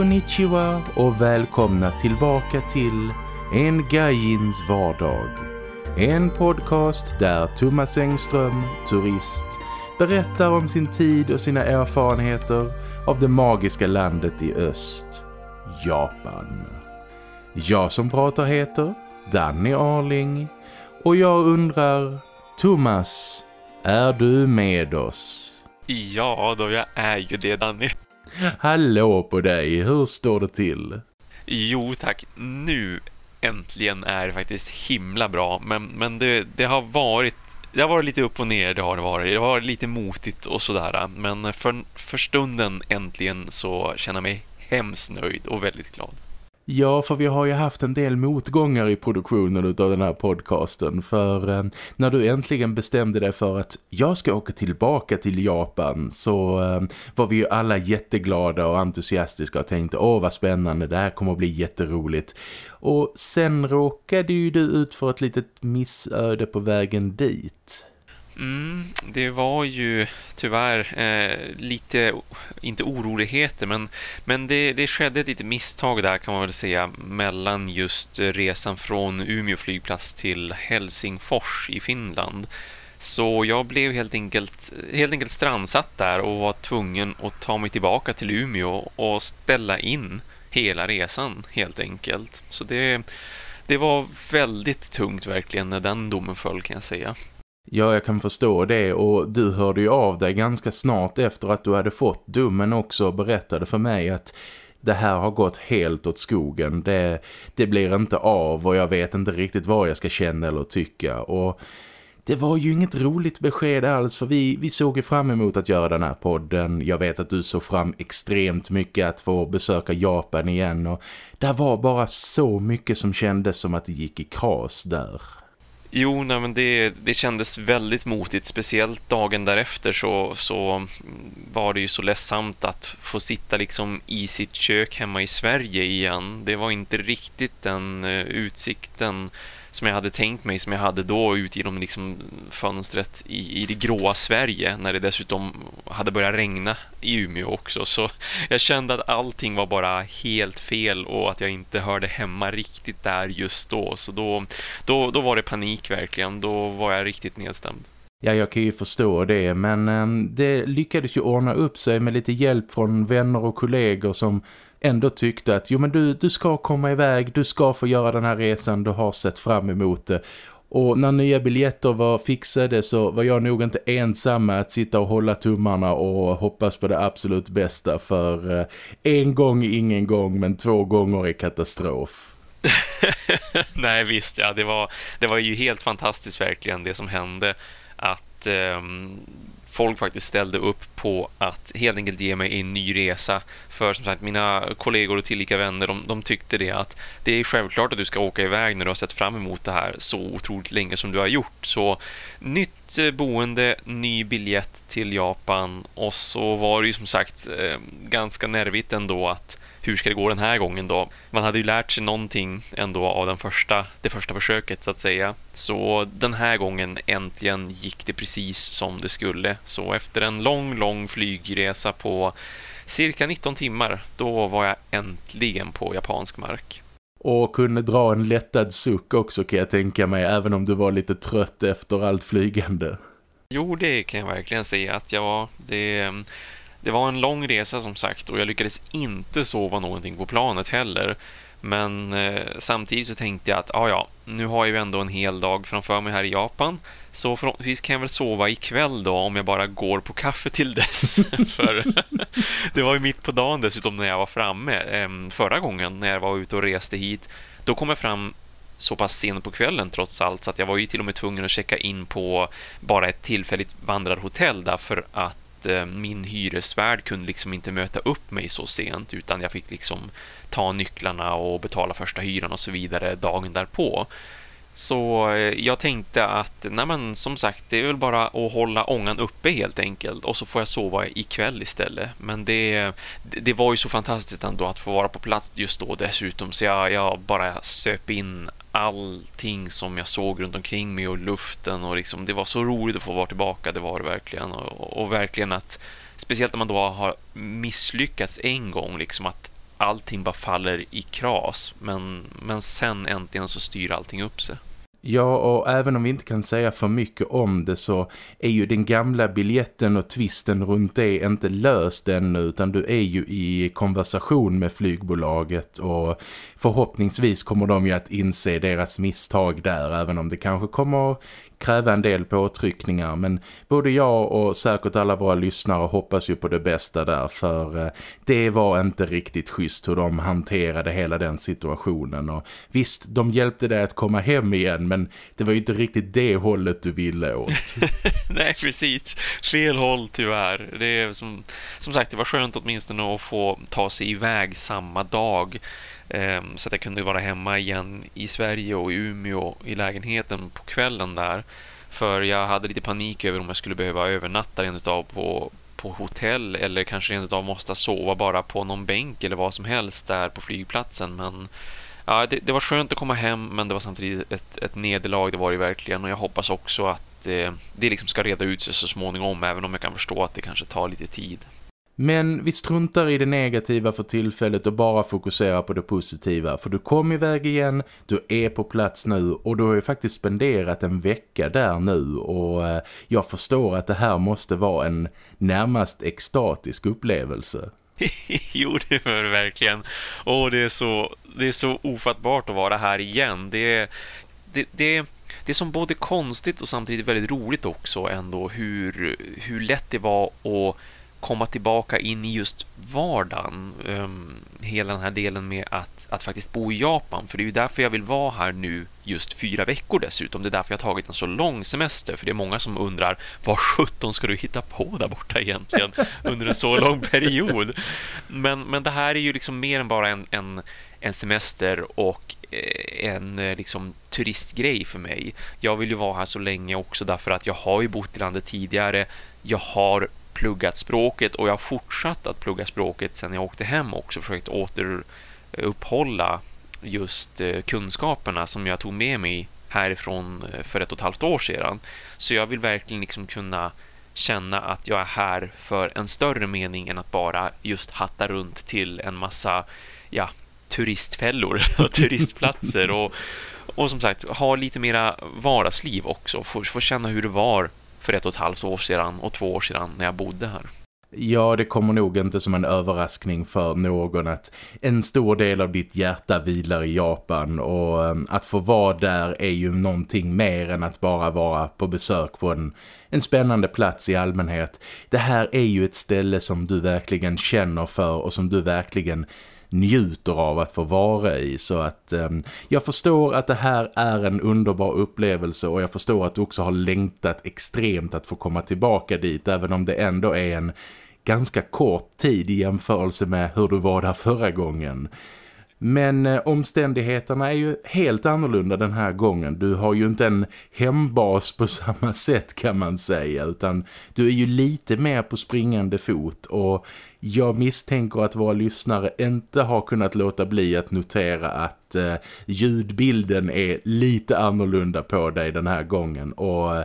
Konnichiwa och välkomna tillbaka till En Gaijins vardag. En podcast där Thomas Engström, turist, berättar om sin tid och sina erfarenheter av det magiska landet i öst, Japan. Jag som pratar heter Danny Arling och jag undrar, Thomas, är du med oss? Ja, då jag är ju det Danny. Hallå på dig, hur står det till? Jo tack, nu äntligen är det faktiskt himla bra. Men, men det, det har varit det har varit lite upp och ner, det har det varit. Det har varit lite motigt och sådär. Men för, för stunden äntligen så känner jag mig hemskt nöjd och väldigt glad. Ja, för vi har ju haft en del motgångar i produktionen av den här podcasten. För eh, när du äntligen bestämde dig för att jag ska åka tillbaka till Japan så eh, var vi ju alla jätteglada och entusiastiska och tänkte åh vad spännande, det här kommer att bli jätteroligt. Och sen råkade ju du ut för ett litet missöde på vägen dit. Mm, det var ju tyvärr eh, lite, inte oroligheter, men, men det, det skedde ett litet misstag där kan man väl säga mellan just resan från Umeå flygplats till Helsingfors i Finland. Så jag blev helt enkelt, helt enkelt strandsatt där och var tvungen att ta mig tillbaka till Umeå och ställa in hela resan helt enkelt. Så det, det var väldigt tungt verkligen när den domen föll kan jag säga. Ja, jag kan förstå det och du hörde ju av dig ganska snart efter att du hade fått domen också och berättade för mig att det här har gått helt åt skogen. Det, det blir inte av och jag vet inte riktigt vad jag ska känna eller tycka och det var ju inget roligt besked alls för vi, vi såg ju fram emot att göra den här podden. Jag vet att du såg fram extremt mycket att få besöka Japan igen och det var bara så mycket som kändes som att det gick i kras där. Jo, nej, men det, det kändes väldigt motigt. Speciellt dagen därefter så, så var det ju så ledsamt att få sitta liksom i sitt kök hemma i Sverige igen. Det var inte riktigt den uh, utsikten som jag hade tänkt mig som jag hade då ut genom liksom fönstret i, i det gråa Sverige när det dessutom hade börjat regna i Umeå också. Så jag kände att allting var bara helt fel och att jag inte hörde hemma riktigt där just då. Så då, då, då var det panik verkligen, då var jag riktigt nedstämd. Ja, jag kan ju förstå det, men ehm, det lyckades ju ordna upp sig med lite hjälp från vänner och kollegor som ändå tyckte att jo men du, du ska komma iväg, du ska få göra den här resan, du har sett fram emot det. Och när nya biljetter var fixade så var jag nog inte ensam med att sitta och hålla tummarna och hoppas på det absolut bästa för eh, en gång ingen gång men två gånger är katastrof. Nej visst, ja det var, det var ju helt fantastiskt verkligen det som hände att eh, folk faktiskt ställde upp på att helt enkelt ge mig en ny resa. För som sagt, mina kollegor och tillika vänner, de, de tyckte det att det är självklart att du ska åka iväg när du har sett fram emot det här så otroligt länge som du har gjort. Så nytt eh, boende, ny biljett till Japan och så var det ju som sagt eh, ganska nervigt ändå att hur ska det gå den här gången då? Man hade ju lärt sig någonting ändå av den första, det första försöket så att säga. Så den här gången äntligen gick det precis som det skulle. Så efter en lång, lång flygresa på cirka 19 timmar, då var jag äntligen på japansk mark. Och kunde dra en lättad suck också kan jag tänka mig, även om du var lite trött efter allt flygande. Jo, det kan jag verkligen säga att jag var. Det det var en lång resa som sagt och jag lyckades inte sova någonting på planet heller. Men eh, samtidigt så tänkte jag att ah, ja, nu har jag ju ändå en hel dag framför mig här i Japan. Så förhoppningsvis kan jag väl sova ikväll då om jag bara går på kaffe till dess. För det var ju mitt på dagen dessutom när jag var framme eh, förra gången när jag var ute och reste hit. Då kom jag fram så pass sent på kvällen trots allt så att jag var ju till och med tvungen att checka in på bara ett tillfälligt vandrarhotell därför att Eh, min hyresvärd kunde liksom inte möta upp mig så sent utan jag fick liksom ta nycklarna och betala första hyran och så vidare dagen därpå. Så eh, jag tänkte att nej men, som sagt, det är väl bara att hålla ångan uppe helt enkelt och så får jag sova ikväll istället. Men det, det var ju så fantastiskt ändå att få vara på plats just då dessutom så jag, jag bara söp in allting som jag såg runt omkring mig och luften och liksom, det var så roligt att få vara tillbaka, det var det verkligen och, och verkligen att speciellt när man då har misslyckats en gång liksom att allting bara faller i kras. Men, men sen äntligen så styr allting upp sig. Ja, och även om vi inte kan säga för mycket om det så är ju den gamla biljetten och twisten runt det inte löst ännu utan du är ju i konversation med flygbolaget och förhoppningsvis kommer de ju att inse deras misstag där även om det kanske kommer kräva en del påtryckningar men både jag och säkert alla våra lyssnare hoppas ju på det bästa där för eh, det var inte riktigt schysst hur de hanterade hela den situationen och visst, de hjälpte dig att komma hem igen men det var ju inte riktigt det hållet du ville åt. Nej, precis. Fel håll tyvärr. Det är som, som sagt, det var skönt åtminstone att få ta sig iväg samma dag Ehm, så att jag kunde vara hemma igen i Sverige och i Umeå i lägenheten på kvällen där. För jag hade lite panik över om jag skulle behöva övernatta rent av på, på hotell eller kanske rent av måste sova bara på någon bänk eller vad som helst där på flygplatsen. Men ja, det, det var skönt att komma hem men det var samtidigt ett, ett nederlag, det var det verkligen. Och jag hoppas också att det, det liksom ska reda ut sig så småningom även om jag kan förstå att det kanske tar lite tid. Men vi struntar i det negativa för tillfället och bara fokuserar på det positiva. För du kom iväg igen, du är på plats nu och du har ju faktiskt spenderat en vecka där nu. Och eh, jag förstår att det här måste vara en närmast extatisk upplevelse. jo, det är det verkligen. Och det är, så, det är så ofattbart att vara här igen. Det det, det, det är som både konstigt och samtidigt väldigt roligt också ändå hur, hur lätt det var att komma tillbaka in i just vardagen. Um, hela den här delen med att, att faktiskt bo i Japan. För det är ju därför jag vill vara här nu just fyra veckor dessutom. Det är därför jag har tagit en så lång semester. För det är många som undrar, vad sjutton ska du hitta på där borta egentligen under en så lång period? Men, men det här är ju liksom mer än bara en, en, en semester och eh, en eh, liksom turistgrej för mig. Jag vill ju vara här så länge också därför att jag har ju bott i landet tidigare. Jag har pluggat språket och jag har fortsatt att plugga språket sen jag åkte hem också försökt återuppehålla just eh, kunskaperna som jag tog med mig härifrån eh, för ett och ett halvt år sedan. Så jag vill verkligen liksom kunna känna att jag är här för en större mening än att bara just hatta runt till en massa ja, turistfällor och turistplatser och, och som sagt ha lite mera vardagsliv också. Få, få känna hur det var för ett och ett halvt år sedan och två år sedan när jag bodde här. Ja, det kommer nog inte som en överraskning för någon att en stor del av ditt hjärta vilar i Japan och ehm, att få vara där är ju någonting mer än att bara vara på besök på en, en spännande plats i allmänhet. Det här är ju ett ställe som du verkligen känner för och som du verkligen njuter av att få vara i. Så att eh, jag förstår att det här är en underbar upplevelse och jag förstår att du också har längtat extremt att få komma tillbaka dit även om det ändå är en ganska kort tid i jämförelse med hur du var där förra gången. Men eh, omständigheterna är ju helt annorlunda den här gången. Du har ju inte en hembas på samma sätt kan man säga utan du är ju lite mer på springande fot och jag misstänker att våra lyssnare inte har kunnat låta bli att notera att eh, ljudbilden är lite annorlunda på dig den här gången och eh,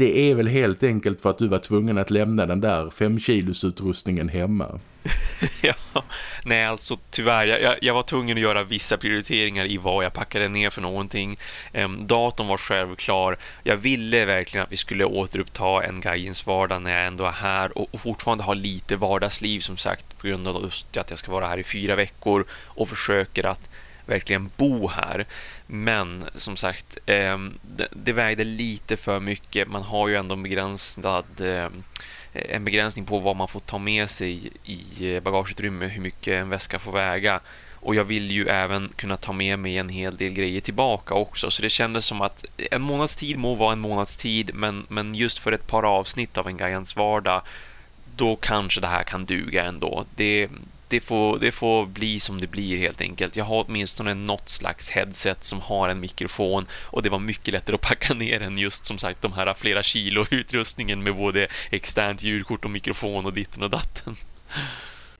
det är väl helt enkelt för att du var tvungen att lämna den där 5 kilos utrustningen hemma. ja, nej alltså tyvärr, jag, jag, var tvungen att göra vissa prioriteringar i vad jag packade ner för någonting. Ehm, datorn var självklar. Jag ville verkligen att vi skulle återuppta en Gaiens vardag när jag ändå är här och, och fortfarande ha lite vardagsliv som sagt på grund av just att jag ska vara här i fyra veckor och försöker att verkligen bo här. Men som sagt, eh, det, det, vägde lite för mycket. Man har ju ändå begränsad, eh, en begränsning på vad man får ta med sig i eh, bagageutrymme, hur mycket en väska får väga. Och jag vill ju även kunna ta med mig en hel del grejer tillbaka också. Så det kändes som att en månads tid må vara en månads tid. Men, men just för ett par avsnitt av en Gaians vardag då kanske det här kan duga ändå. Det, det får, det får bli som det blir helt enkelt. Jag har åtminstone något slags headset som har en mikrofon och det var mycket lättare att packa ner än just som sagt de här flera kilo utrustningen med både externt ljudkort och mikrofon och ditten och datten.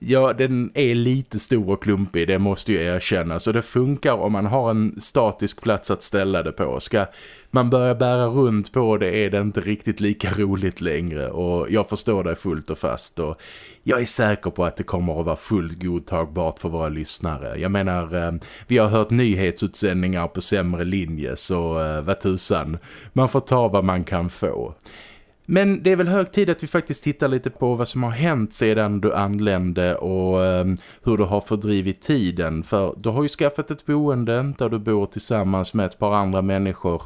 Ja, den är lite stor och klumpig, det måste ju erkänna. Så det funkar om man har en statisk plats att ställa det på. Ska man börja bära runt på det är det inte riktigt lika roligt längre. Och jag förstår det fullt och fast. Och jag är säker på att det kommer att vara fullt godtagbart för våra lyssnare. Jag menar, eh, vi har hört nyhetsutsändningar på sämre linje så eh, vad tusan. Man får ta vad man kan få. Men det är väl hög tid att vi faktiskt tittar lite på vad som har hänt sedan du anlände och eh, hur du har fördrivit tiden. För du har ju skaffat ett boende där du bor tillsammans med ett par andra människor.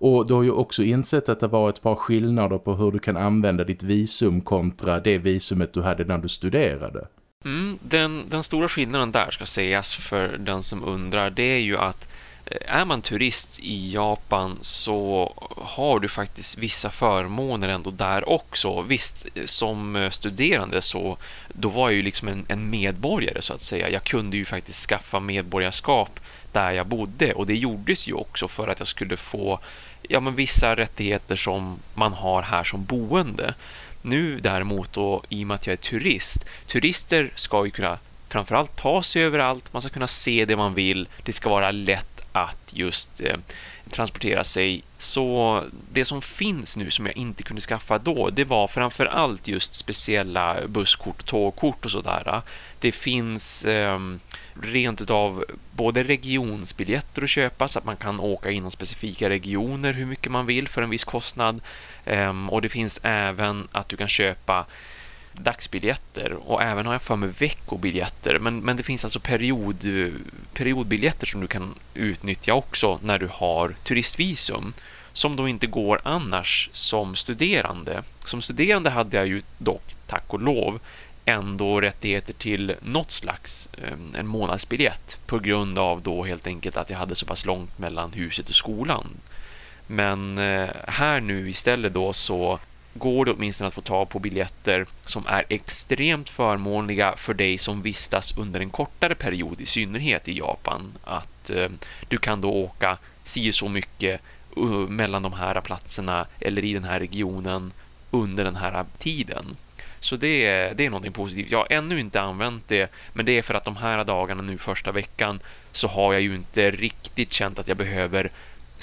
Och du har ju också insett att det var ett par skillnader på hur du kan använda ditt visum kontra det visumet du hade när du studerade. Mm, den, den stora skillnaden där ska sägas för den som undrar det är ju att Eh, är man turist i Japan så har du faktiskt vissa förmåner ändå där också. Visst, eh, som eh, studerande så då var jag ju liksom en, en, medborgare så att säga. Jag kunde ju faktiskt skaffa medborgarskap där jag bodde och det gjordes ju också för att jag skulle få ja, men vissa rättigheter som man har här som boende. Nu däremot då, i och med att jag är turist, turister ska ju kunna framförallt ta sig överallt, man ska kunna se det man vill, det ska vara lätt att just eh, transportera sig. Så det som finns nu som jag inte kunde skaffa då, det var framför allt just speciella busskort, tågkort och sådär. Det finns eh, rent utav både regionsbiljetter att köpa så att man kan åka inom specifika regioner hur mycket man vill för en viss kostnad. Eh, och det finns även att du kan köpa dagsbiljetter och även har jag för mig veckobiljetter. Men, men det finns alltså period, periodbiljetter som du kan utnyttja också när du har turistvisum som då inte går annars som studerande. Som studerande hade jag ju dock, tack och lov, ändå rättigheter till något slags ehm, en månadsbiljett på grund av då helt enkelt att jag hade så pass långt mellan huset och skolan. Men eh, här nu istället då så går det åtminstone att få tag på biljetter som är extremt förmånliga för dig som vistas under en kortare period i synnerhet i Japan. Att eh, du kan då åka si så mycket uh, mellan de här platserna eller i den här regionen under den här tiden. Så det är, det är någonting positivt. Jag har ännu inte använt det, men det är för att de här dagarna nu första veckan så har jag ju inte riktigt känt att jag behöver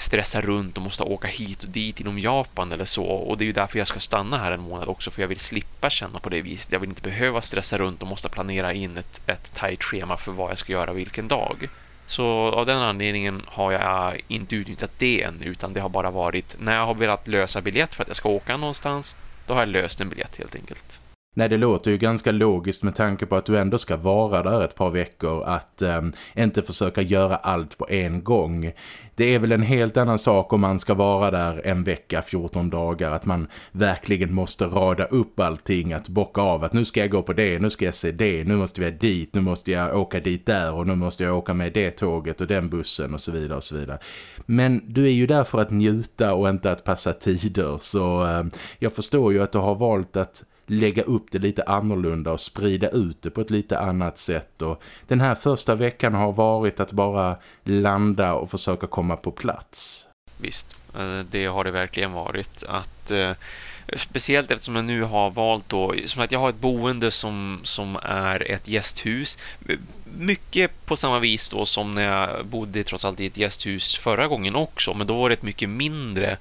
stressa runt och måste åka hit och dit inom Japan eller så. Och det är ju därför jag ska stanna här en månad också, för jag vill slippa känna på det viset. Jag vill inte behöva stressa runt och måste planera in ett, ett tajt schema för vad jag ska göra vilken dag. Så av den anledningen har jag inte utnyttjat det än, utan det har bara varit när jag har velat lösa biljett för att jag ska åka någonstans, då har jag löst en biljett helt enkelt. Nej, det låter ju ganska logiskt med tanke på att du ändå ska vara där ett par veckor att eh, inte försöka göra allt på en gång. Det är väl en helt annan sak om man ska vara där en vecka, 14 dagar, att man verkligen måste rada upp allting, att bocka av att nu ska jag gå på det, nu ska jag se det, nu måste vi dit, nu måste jag åka dit där och nu måste jag åka med det tåget och den bussen och så vidare och så vidare. Men du är ju där för att njuta och inte att passa tider så eh, jag förstår ju att du har valt att lägga upp det lite annorlunda och sprida ut det på ett lite annat sätt. Och den här första veckan har varit att bara landa och försöka komma på plats. Visst, eh, det har det verkligen varit. Att eh, Speciellt eftersom jag nu har valt då, som att jag har ett boende som, som är ett gästhus. Mycket på samma vis då som när jag bodde trots allt i ett gästhus förra gången också. Men då var det ett mycket mindre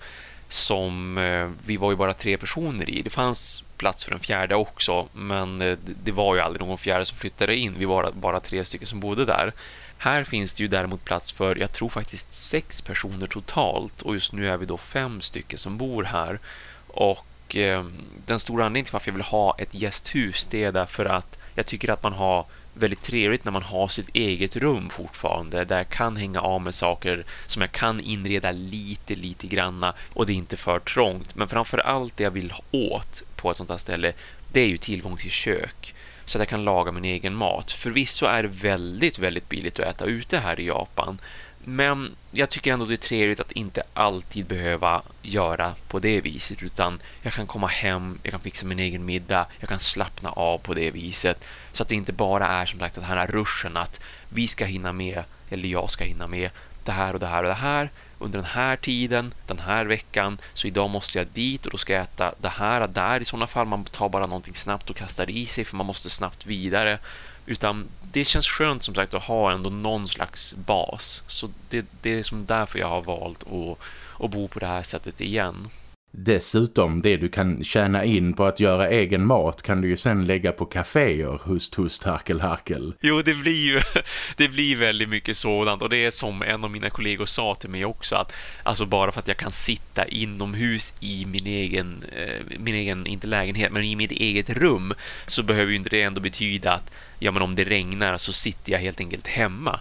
som eh, vi var ju bara tre personer i. Det fanns plats för en fjärde också, men eh, det var ju aldrig någon fjärde som flyttade in. Vi var bara tre stycken som bodde där. Här finns det ju däremot plats för, jag tror faktiskt sex personer totalt och just nu är vi då fem stycken som bor här. Och eh, den stora anledningen till varför jag vill ha ett gästhus det är därför att jag tycker att man har väldigt trevligt när man har sitt eget rum fortfarande där jag kan hänga av med saker som jag kan inreda lite, lite granna och det är inte för trångt. Men framför allt det jag vill åt på ett sånt här ställe det är ju tillgång till kök. Så att jag kan laga min egen mat. Förvisso är det väldigt, väldigt billigt att äta ute här i Japan. Men jag tycker ändå det är trevligt att inte alltid behöva göra på det viset utan jag kan komma hem, jag kan fixa min egen middag, jag kan slappna av på det viset. Så att det inte bara är som sagt den här ruschen att vi ska hinna med eller jag ska hinna med det här och det här och det här under den här tiden, den här veckan, så idag måste jag dit och då ska jag äta det här och där. I sådana fall man tar bara någonting snabbt och kastar i sig för man måste snabbt vidare. Utan det känns skönt som sagt att ha ändå någon slags bas. Så det, det är som därför jag har valt att, att bo på det här sättet igen. Dessutom, det du kan tjäna in på att göra egen mat kan du ju sen lägga på kaféer, hust, hust, harkel, harkel. Jo, det blir ju det blir väldigt mycket sådant och det är som en av mina kollegor sa till mig också att alltså bara för att jag kan sitta inomhus i min egen, eh, min egen, inte lägenhet, men i mitt eget rum så behöver ju inte det ändå betyda att ja, men om det regnar så sitter jag helt enkelt hemma.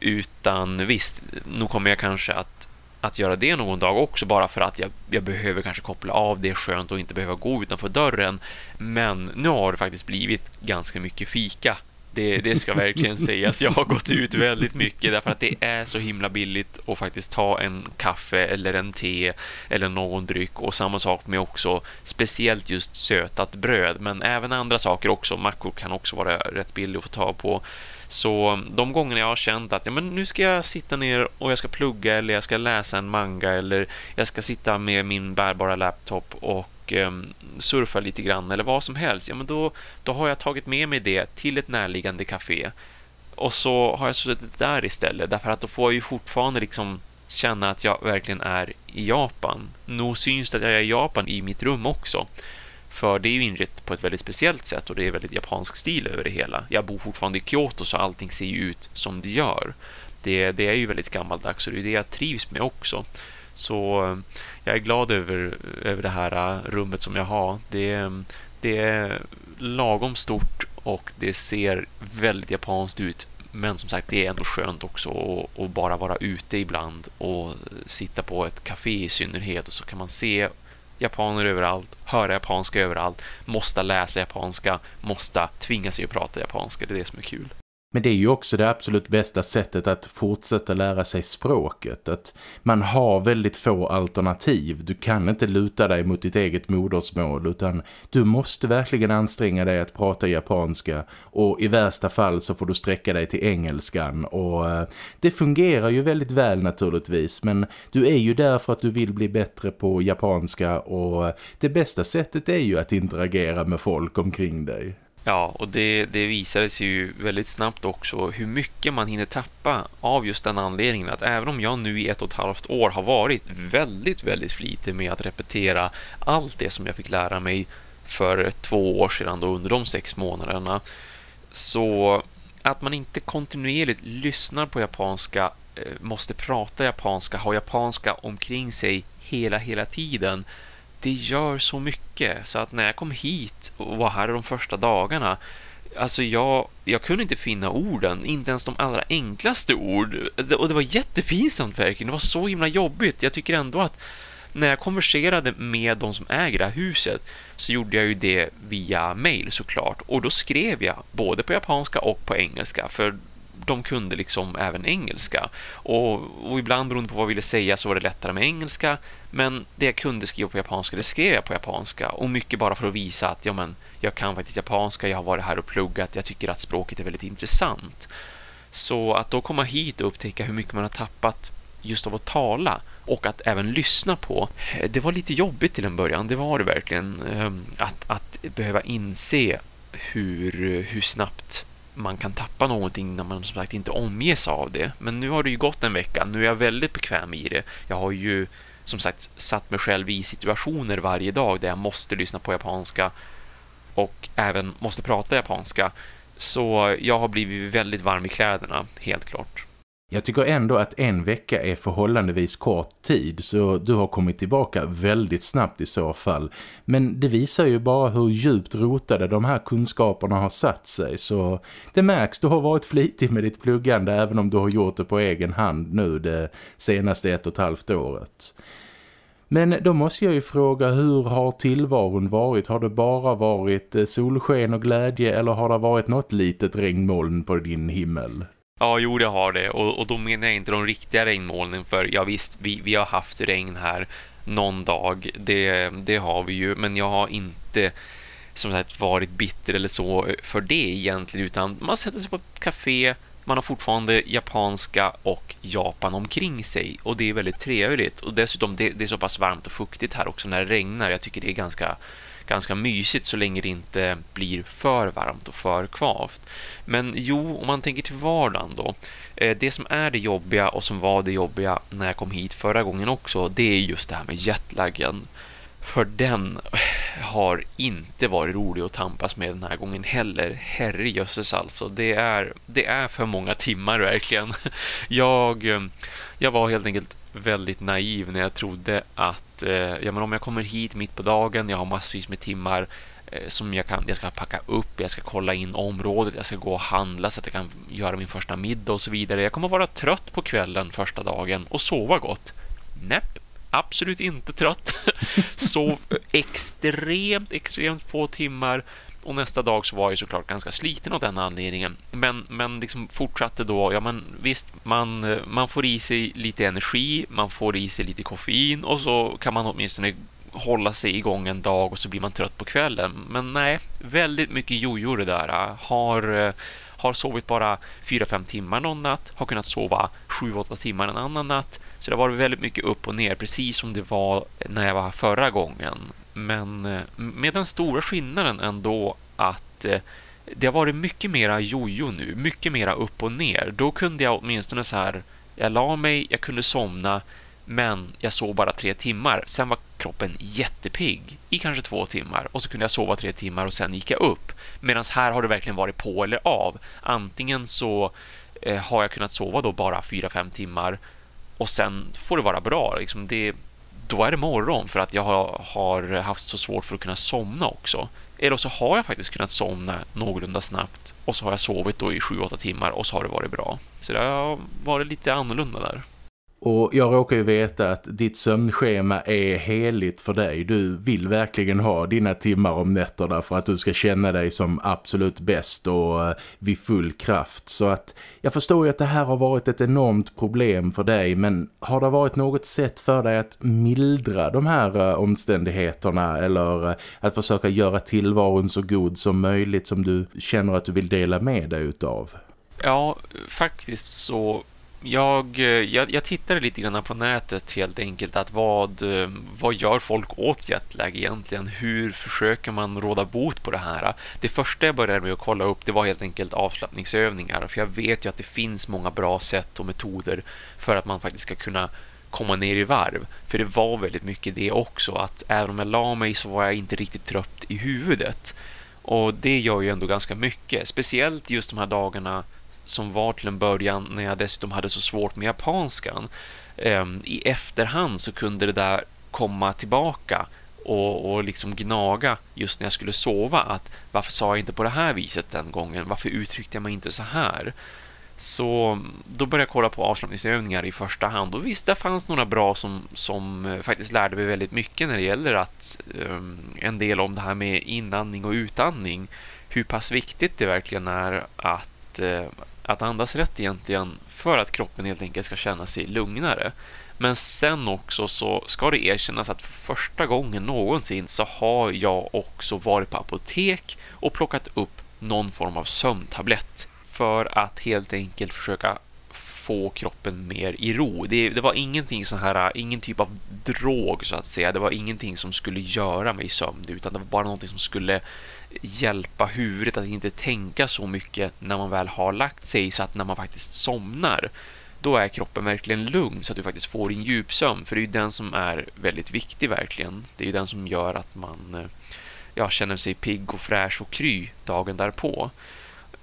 Utan visst, nu kommer jag kanske att att göra det någon dag också bara för att jag, jag behöver kanske koppla av det skönt och inte behöva gå utanför dörren. Men nu har det faktiskt blivit ganska mycket fika. Det, det ska verkligen sägas. Jag har gått ut väldigt mycket därför att det är så himla billigt att faktiskt ta en kaffe eller en te eller någon dryck och samma sak med också speciellt just sötat bröd men även andra saker också. Mackor kan också vara rätt billigt att få tag på. Så de gångerna jag har känt att ja, men nu ska jag sitta ner och jag ska plugga eller jag ska läsa en manga eller jag ska sitta med min bärbara laptop och eh, surfa lite grann eller vad som helst. Ja, men då, då har jag tagit med mig det till ett närliggande café. Och så har jag suttit där istället därför att då får jag ju fortfarande liksom känna att jag verkligen är i Japan. Nog syns det att jag är i Japan i mitt rum också. För det är ju inrett på ett väldigt speciellt sätt och det är väldigt japansk stil över det hela. Jag bor fortfarande i Kyoto så allting ser ju ut som det gör. Det, det är ju väldigt gammaldags och det är det jag trivs med också. Så eh, jag är glad över, över det här eh, rummet som jag har. Det, det är lagom stort och det ser väldigt japanskt ut. Men som sagt, det är ändå skönt också att bara vara ute ibland och sitta på ett café i synnerhet och så kan man se japaner överallt, höra japanska överallt, måste läsa japanska, måste tvinga sig att prata japanska. Det är det som är kul. Men det är ju också det absolut bästa sättet att fortsätta lära sig språket. Att man har väldigt få alternativ. Du kan inte luta dig mot ditt eget modersmål utan du måste verkligen anstränga dig att prata japanska. Och i värsta fall så får du sträcka dig till engelskan. Och eh, det fungerar ju väldigt väl naturligtvis. Men du är ju där för att du vill bli bättre på japanska. Och eh, det bästa sättet är ju att interagera med folk omkring dig. Ja, och det, det visade sig ju väldigt snabbt också hur mycket man hinner tappa av just den anledningen att även om jag nu i ett och ett halvt år har varit väldigt, väldigt flitig med att repetera allt det som jag fick lära mig för två år sedan då under de sex månaderna så att man inte kontinuerligt lyssnar på japanska eh, måste prata japanska, ha japanska omkring sig hela, hela tiden det gör så mycket. Så att när jag kom hit och var här de första dagarna alltså jag, jag kunde inte finna orden, inte ens de allra enklaste ord. Och det var jättepinsamt verkligen, det var så himla jobbigt. Jag tycker ändå att när jag konverserade med de som äger det här huset så gjorde jag ju det via mail såklart. Och då skrev jag både på japanska och på engelska för de kunde liksom även engelska. Och, och, ibland beroende på vad jag ville säga så var det lättare med engelska. Men det jag kunde skriva på japanska, det skrev jag på japanska. Och mycket bara för att visa att ja, men, jag kan faktiskt japanska, jag har varit här och pluggat, jag tycker att språket är väldigt intressant. Så att då komma hit och upptäcka hur mycket man har tappat just av att tala och att även lyssna på. Eh, det var lite jobbigt till en början, det var det verkligen. Ehm, att, att behöva inse hur, hur snabbt man kan tappa någonting när man som sagt inte omges av det. Men nu har det ju gått en vecka. Nu är jag väldigt bekväm i det. Jag har ju som sagt satt mig själv i situationer varje dag där jag måste lyssna på japanska och även måste prata japanska. Så jag har blivit väldigt varm i kläderna, helt klart. Jag tycker ändå att en vecka är förhållandevis kort tid så du har kommit tillbaka väldigt snabbt i så fall. Men det visar ju bara hur djupt rotade de här kunskaperna har satt sig så det märks du har varit flitig med ditt pluggande även om du har gjort det på egen hand nu det senaste ett och ett halvt året. Men då måste jag ju fråga, hur har tillvaron varit? Har det bara varit eh, solsken och glädje eller har det varit något litet regnmoln på din himmel? Ja, jo det har det. Och, och då menar jag inte de riktiga regnmolnen. För ja visst, vi, vi har haft regn här någon dag. Det, det har vi ju. Men jag har inte som sagt varit bitter eller så för det egentligen. Utan man sätter sig på ett café, man har fortfarande japanska och Japan omkring sig och det är väldigt trevligt och dessutom det, det är så pass varmt och fuktigt här också när det regnar. Jag tycker det är ganska ganska mysigt så länge det inte blir för varmt och för kvavt. Men jo, om man tänker till vardagen då. Eh, det som är det jobbiga och som var det jobbiga när jag kom hit förra gången också, det är just det här med jetlaggen. För den har inte varit rolig att tampas med den här gången heller. Herrejösses alltså. Det är, det är för många timmar verkligen. Jag, eh, jag var helt enkelt väldigt naiv när jag trodde att eh, ja, men om jag kommer hit mitt på dagen, jag har massvis med timmar eh, som jag kan, jag ska packa upp, jag ska kolla in området, jag ska gå och handla så att jag kan göra min första middag och så vidare. Jag kommer vara trött på kvällen första dagen och sova gott. Näpp, absolut inte trött. Sov eh, extremt, extremt få timmar och nästa dag så var jag såklart ganska sliten av den anledningen. Men, men liksom fortsatte då, ja men visst, man, man får i sig lite energi, man får i sig lite koffein och så kan man åtminstone hålla sig igång en dag och så blir man trött på kvällen. Men nej, väldigt mycket jojo det där. Har, har sovit bara 4-5 timmar någon natt, har kunnat sova 7-8 timmar en annan natt. Så det har varit väldigt mycket upp och ner, precis som det var när jag var här förra gången. Men eh, med den stora skillnaden ändå att eh, det har varit mycket mera jojo nu, mycket mera upp och ner. Då kunde jag åtminstone så här, jag la mig, jag kunde somna, men jag sov bara tre timmar. Sen var kroppen jättepigg i kanske två timmar och så kunde jag sova tre timmar och sen gick jag upp. Medan här har det verkligen varit på eller av. Antingen så eh, har jag kunnat sova då bara fyra, fem timmar och sen får det vara bra. Liksom det, då är det morgon för att jag har, har, haft så svårt för att kunna somna också. Eller så har jag faktiskt kunnat somna någorlunda snabbt och så har jag sovit då i 7-8 timmar och så har det varit bra. Så det har varit lite annorlunda där. Och jag råkar ju veta att ditt sömnschema är heligt för dig. Du vill verkligen ha dina timmar om nätterna för att du ska känna dig som absolut bäst och eh, vid full kraft. Så att jag förstår ju att det här har varit ett enormt problem för dig. Men har det varit något sätt för dig att mildra de här eh, omständigheterna eller eh, att försöka göra tillvaron så god som möjligt som du känner att du vill dela med dig utav? Ja, faktiskt så jag, eh, jag, jag tittade lite grann på nätet helt enkelt att vad, eh, vad gör folk åt jetlag egentligen? Hur försöker man råda bot på det här? Det första jag började med att kolla upp det var helt enkelt avslappningsövningar för jag vet ju att det finns många bra sätt och metoder för att man faktiskt ska kunna komma ner i varv. För det var väldigt mycket det också att även om jag la mig så var jag inte riktigt trött i huvudet. Och det gör ju ändå ganska mycket. Speciellt just de här dagarna som var till en början när jag dessutom hade så svårt med japanskan. Ehm, I efterhand så kunde det där komma tillbaka och, och liksom gnaga just när jag skulle sova att varför sa jag inte på det här viset den gången? Varför uttryckte jag mig inte så här? Så mm, då började jag kolla på avslappningsövningar i första hand och visst, det fanns några bra som, som eh, faktiskt lärde mig väldigt mycket när det gäller att um, en del om det här med inandning och utandning. Hur pass viktigt det verkligen är att, uh, att andas rätt egentligen för att kroppen helt enkelt ska känna sig lugnare. Men sen också så ska det erkännas att för första gången någonsin så har jag också varit på apotek och plockat upp någon form av sömntablett för att helt enkelt försöka få kroppen mer i ro. Det, det, var ingenting så här, ingen typ av drog så att säga. Det var ingenting som skulle göra mig sömn utan det var bara någonting som skulle hjälpa huvudet att inte tänka så mycket när man väl har lagt sig så att när man faktiskt somnar då är kroppen verkligen lugn så att du faktiskt får din djupsömn för det är ju den som är väldigt viktig verkligen. Det är ju den som gör att man eh, ja, känner sig pigg och fräsch och kry dagen därpå.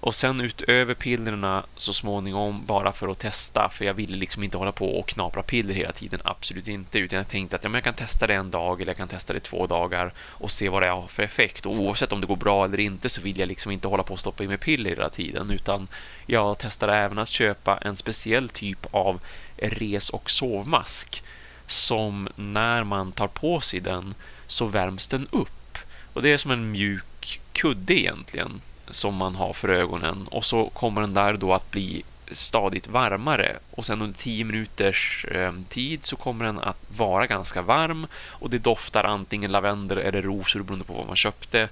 Och sen utöver pillerna så småningom bara för att testa. För jag ville liksom inte hålla på och knapra piller hela tiden. Absolut inte. Utan jag tänkte att ja, men jag kan testa det en dag eller jag kan testa det två dagar. Och se vad det har för effekt. Och oavsett om det går bra eller inte så vill jag liksom inte hålla på och stoppa i mig piller hela tiden. Utan jag testade även att köpa en speciell typ av res- och sovmask. Som när man tar på sig den så värms den upp. Och det är som en mjuk kudde egentligen som man har för ögonen. Och så kommer den där då att bli stadigt varmare. Och sen under 10 minuters eh, tid så kommer den att vara ganska varm. Och det doftar antingen lavendel eller rosor beroende på vad man köpte.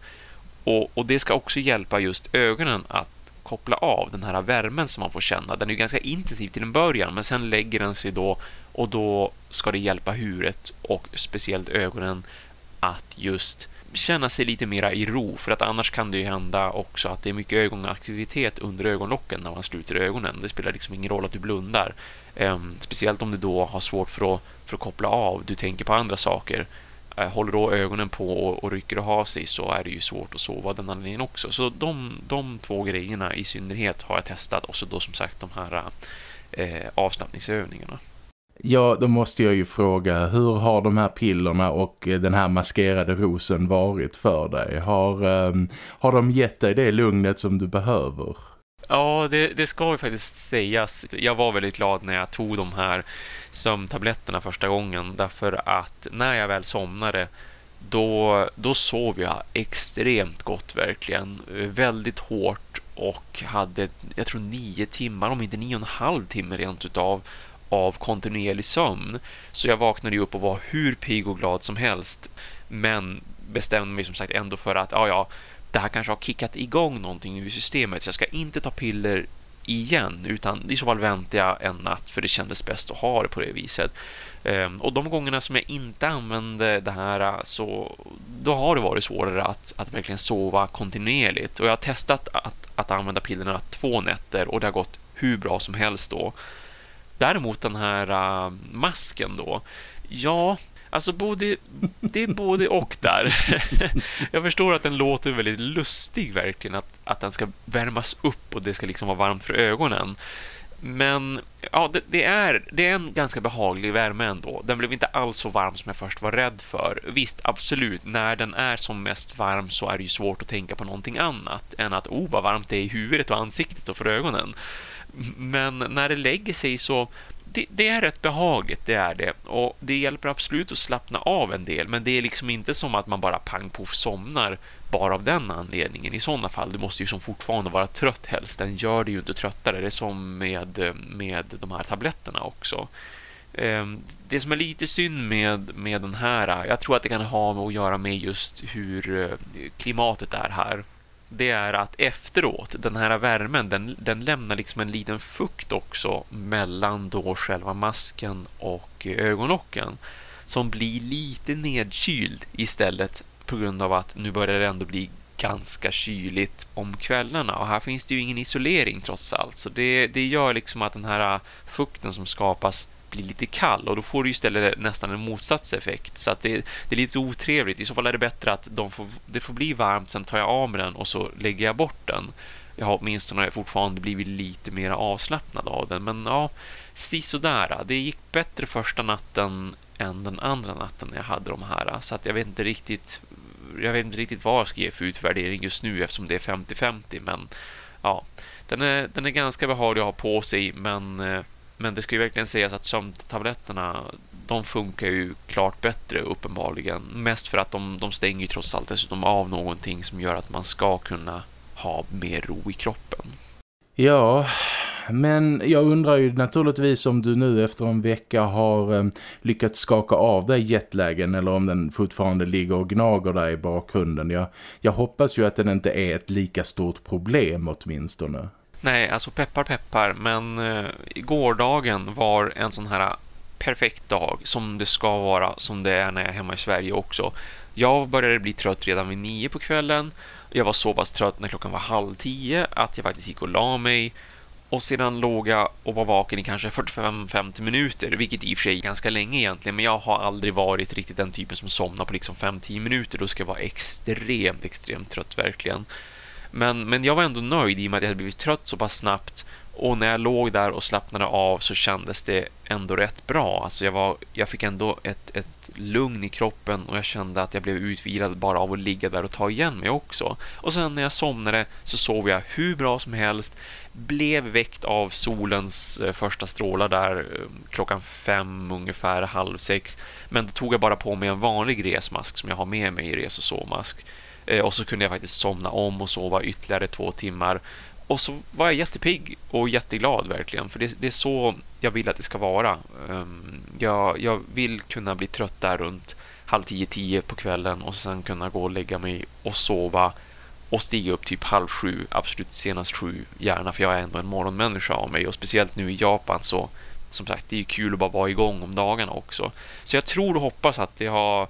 Och, och det ska också hjälpa just ögonen att koppla av den här värmen som man får känna. Den är ju ganska intensiv till en början men sen lägger den sig då och då ska det hjälpa huvudet och speciellt ögonen att just känna sig lite mera i ro för att annars kan det ju hända också att det är mycket ögonaktivitet under ögonlocken när man sluter ögonen. Det spelar liksom ingen roll att du blundar. Ehm, speciellt om du då har svårt för att, för att koppla av. Du tänker på andra saker. Eh, håller då ögonen på och, och rycker och har sig så är det ju svårt att sova den anledningen också. Så de, de två grejerna i synnerhet har jag testat och så då som sagt de här eh, avslappningsövningarna. Ja, då måste jag ju fråga, hur har de här pillerna och eh, den här maskerade rosen varit för dig? Har, um, har de gett dig det lugnet som du behöver? Ja, det, det ska ju faktiskt sägas. Jag var väldigt glad när jag tog de här sömntabletterna första gången därför att när jag väl somnade då, då sov jag extremt gott verkligen. Väldigt hårt och hade, jag tror nio timmar, om inte nio och en halv timme rent utav av kontinuerlig sömn. Så jag vaknade ju upp och var hur pigg och glad som helst. Men bestämde mig som sagt ändå för att ja, ja, det här kanske har kickat igång någonting i systemet. Så jag ska inte ta piller igen utan i så fall väntar jag en natt för det kändes bäst att ha det på det viset. Ehm, och de gångerna som jag inte använde det här så då har det varit svårare att, att verkligen sova kontinuerligt. Och jag har testat att, att använda pillerna två nätter och det har gått hur bra som helst då. Däremot den här uh, masken då. Ja, alltså både, det är både och där. jag förstår att den låter väldigt lustig verkligen. Att, att den ska värmas upp och det ska liksom vara varmt för ögonen. Men ja, det, det, är, det är en ganska behaglig värme ändå. Den blev inte alls så varm som jag först var rädd för. Visst, absolut, när den är som mest varm så är det ju svårt att tänka på någonting annat än att oh, vad varmt det är i huvudet och ansiktet och för ögonen. Men när det lägger sig så det, det, är rätt behagligt, det är det. Och det hjälper absolut att slappna av en del. Men det är liksom inte som att man bara pang poff somnar bara av den anledningen. I sådana fall, du måste ju som fortfarande vara trött helst. Den gör det ju inte tröttare. Det är som med, med de här tabletterna också. Ehm, det som är lite synd med, med den här, jag tror att det kan ha att göra med just hur eh, klimatet är här det är att efteråt, den här värmen, den, den lämnar liksom en liten fukt också mellan då själva masken och ögonlocken som blir lite nedkyld istället på grund av att nu börjar det ändå bli ganska kyligt om kvällarna. Och här finns det ju ingen isolering trots allt så det, det gör liksom att den här fukten som skapas blir lite kall och då får du istället nästan en motsatseffekt så att det, det, är lite otrevligt. I så fall är det bättre att de får, det får bli varmt, sen tar jag av mig den och så lägger jag bort den. Jag har åtminstone fortfarande blivit lite mer avslappnad av den, men ja, sisådär. Det gick bättre första natten än den andra natten jag hade de här, så att jag vet inte riktigt jag vet inte riktigt vad jag ska ge för utvärdering just nu eftersom det är 50-50 men ja, den är, den är ganska behaglig att ha på sig men eh, men det ska ju verkligen sägas att sömntabletterna de funkar ju klart bättre uppenbarligen. Mest för att de, de stänger ju trots allt dessutom av någonting som gör att man ska kunna ha mer ro i kroppen. Ja, men jag undrar ju naturligtvis om du nu efter en vecka har ehm, lyckats skaka av dig jetlagen eller om den fortfarande ligger och gnager där i bakgrunden. Jag, jag hoppas ju att den inte är ett lika stort problem åtminstone. Nej, alltså peppar peppar, men eh, gårdagen var en sån här perfekt dag som det ska vara, som det är när jag är hemma i Sverige också. Jag började bli trött redan vid nio på kvällen. Jag var så pass trött när klockan var halv tio att jag faktiskt gick och la mig. Och sedan låg jag och var vaken i kanske 45-50 minuter, vilket i och för sig är ganska länge egentligen, men jag har aldrig varit riktigt den typen som somnar på liksom 5-10 minuter. Då ska jag vara extremt, extremt trött verkligen. Men, men jag var ändå nöjd i och med att jag hade blivit trött så pass snabbt. Och när jag låg där och slappnade av så kändes det ändå rätt bra. Alltså jag, var, jag fick ändå ett, ett lugn i kroppen och jag kände att jag blev utvilad bara av att ligga där och ta igen mig också. Och sen när jag somnade så sov jag hur bra som helst. Blev väckt av solens eh, första strålar där eh, klockan fem ungefär, halv sex. Men då tog jag bara på mig en vanlig resmask som jag har med mig i res- och sovmask. Eh, och så kunde jag faktiskt somna om och sova ytterligare två timmar. Och så var jag jättepigg och jätteglad verkligen. För det, det är så jag vill att det ska vara. Ehm, jag, jag, vill kunna bli trött där runt halv tio, tio på kvällen och sen kunna gå och lägga mig och sova och stiga upp typ halv sju, absolut senast sju, gärna för jag är ändå en morgonmänniska av mig och speciellt nu i Japan så som sagt, det är ju kul att bara vara igång om dagarna också. Så jag tror och hoppas att det har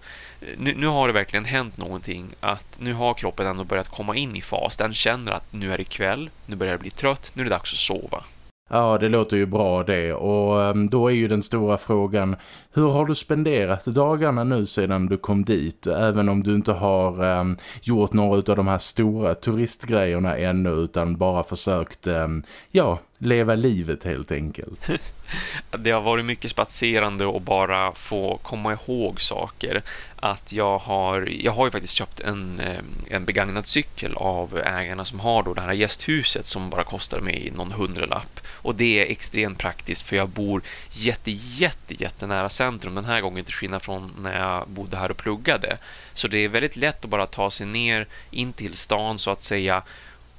nu, nu, har det verkligen hänt någonting. Att nu har kroppen ändå börjat komma in i fas. Den känner att nu är det kväll, nu börjar det bli trött, nu är det dags att sova. Ja, det låter ju bra det. Och ehm, då är ju den stora frågan, hur har du spenderat dagarna nu sedan du kom dit? Även om du inte har um, gjort några av de här stora turistgrejerna ännu utan bara försökt, um, ja, leva livet helt enkelt. det har varit mycket spatserande och bara få komma ihåg saker. Att jag har, jag har ju faktiskt köpt en, eh, en begagnad cykel av ägarna som har då det här gästhuset som bara kostar mig någon hundralapp. Och det är extremt praktiskt för jag bor jätte, jätte, jättenära centrum den här gången till skillnad från när jag bodde här och pluggade. Så det är väldigt lätt att bara ta sig ner in till stan så att säga.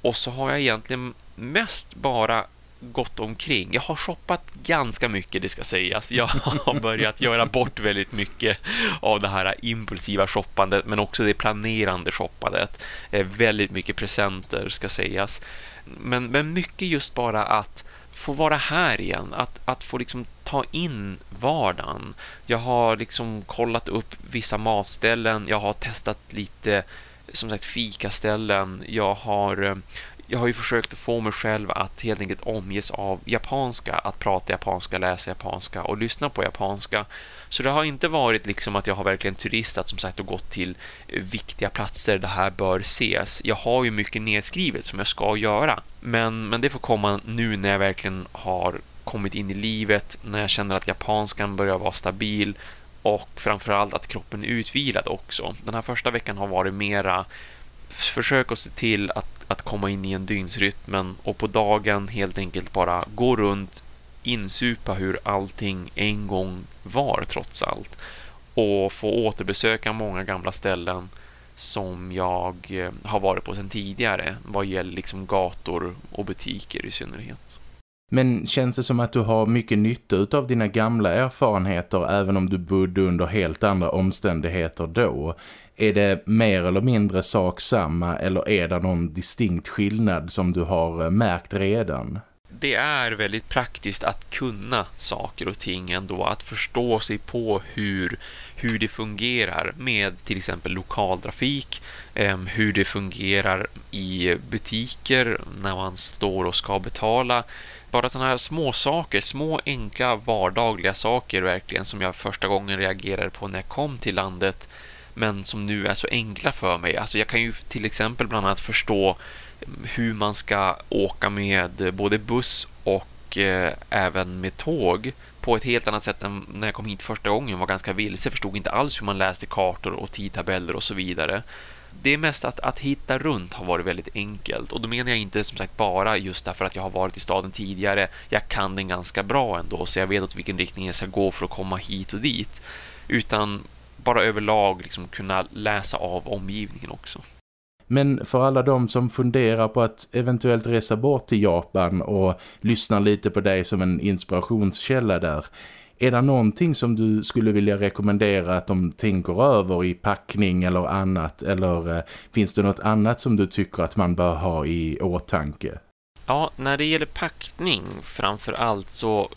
Och så har jag egentligen mest bara gått omkring. Jag har shoppat ganska mycket, det ska sägas. Jag har börjat göra bort väldigt mycket av det här impulsiva shoppandet, men också det planerande shoppandet. Eh, väldigt mycket presenter, ska sägas. Men, men mycket just bara att få vara här igen, att, att få liksom ta in vardagen. Jag har liksom kollat upp vissa matställen, jag har testat lite som sagt fikaställen, jag har eh, jag har ju försökt få mig själv att helt enkelt omges av japanska, att prata japanska, läsa japanska och lyssna på japanska. Så det har inte varit liksom att jag har verkligen turistat som sagt och gått till eh, viktiga platser där det här bör ses. Jag har ju mycket nedskrivet som jag ska göra. Men, men det får komma nu när jag verkligen har kommit in i livet, när jag känner att japanskan börjar vara stabil och framförallt att kroppen är utvilad också. Den här första veckan har varit mera försök att se till att att komma in i en dygnsrytmen och på dagen helt enkelt bara gå runt, insupa hur allting en gång var trots allt och få återbesöka många gamla ställen som jag eh, har varit på sedan tidigare vad gäller liksom gator och butiker i synnerhet. Men känns det som att du har mycket nytta av dina gamla erfarenheter även om du bodde under helt andra omständigheter då? Är det mer eller mindre sak samma eller är det någon distinkt skillnad som du har eh, märkt redan? Det är väldigt praktiskt att kunna saker och ting ändå, att förstå sig på hur, hur det fungerar med till exempel lokaltrafik, ehm, hur det fungerar i butiker när man står och ska betala. Bara sådana här små saker, små enkla vardagliga saker verkligen som jag första gången reagerade på när jag kom till landet men som nu är så enkla för mig. Alltså jag kan ju till exempel bland annat förstå mm, hur man ska åka med både buss och eh, även med tåg på ett helt annat sätt än när jag kom hit första gången var ganska vilse. Förstod inte alls hur man läste kartor och tidtabeller och så vidare. Det är mest att, att hitta runt har varit väldigt enkelt och då menar jag inte som sagt bara just därför att jag har varit i staden tidigare. Jag kan den ganska bra ändå så jag vet åt vilken riktning jag ska gå för att komma hit och dit. Utan bara överlag liksom kunna läsa av omgivningen också. Men för alla de som funderar på att eventuellt resa bort till Japan och lyssna lite på dig som en inspirationskälla där. Är det någonting som du skulle vilja rekommendera att de tänker över i packning eller annat? Eller eh, finns det något annat som du tycker att man bör ha i åtanke? Ja, när det gäller packning framför allt så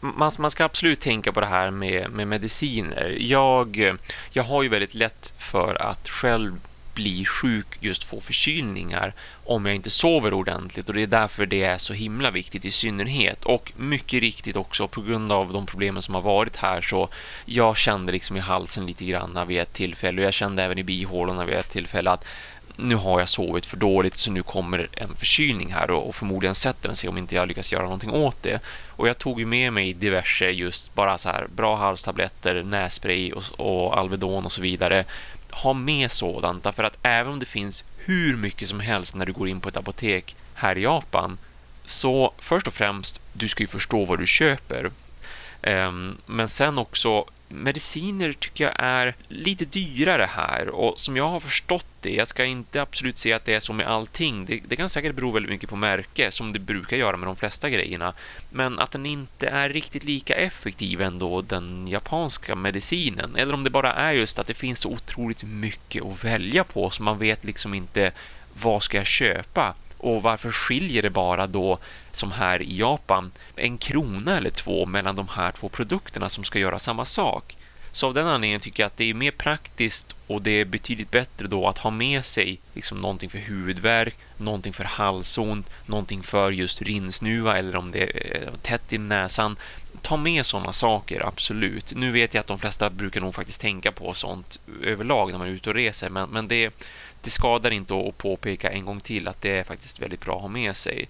man, man ska absolut tänka på det här med, med mediciner. Jag, jag har ju väldigt lätt för att själv bli sjuk, just få förkylningar om jag inte sover ordentligt och det är därför det är så himla viktigt i synnerhet och mycket riktigt också på grund av de problemen som har varit här så jag kände liksom i halsen lite grann vid ett tillfälle och jag kände även i bihålorna vid ett tillfälle att nu har jag sovit för dåligt så nu kommer en förkylning här och, och förmodligen sätter den sig om inte jag lyckas göra någonting åt det. Och jag tog ju med mig diverse just bara så här bra halstabletter, nässpray och, och Alvedon och så vidare. Ha med sådant därför att även om det finns hur mycket som helst när du går in på ett apotek här i Japan så först och främst, du ska ju förstå vad du köper. Um, men sen också mediciner tycker jag är lite dyrare här och som jag har förstått det, jag ska inte absolut säga att det är så med allting, det, det, kan säkert bero väldigt mycket på märke som det brukar göra med de flesta grejerna, men att den inte är riktigt lika effektiv ändå den japanska medicinen, eller om det bara är just att det finns så otroligt mycket att välja på så man vet liksom inte vad ska jag köpa? Och varför skiljer det bara då, som här i Japan, en krona eller två mellan de här två produkterna som ska göra samma sak? Så av den anledningen tycker jag att det är mer praktiskt och det är betydligt bättre då att ha med sig liksom någonting för huvudvärk, någonting för halsont, någonting för just rinsnuva eller om det är eh, tätt i näsan. Ta med sådana saker, absolut. Nu vet jag att de flesta brukar nog faktiskt tänka på sånt överlag när man är ute och reser, men, men det, det skadar inte att påpeka en gång till att det är faktiskt väldigt bra att ha med sig.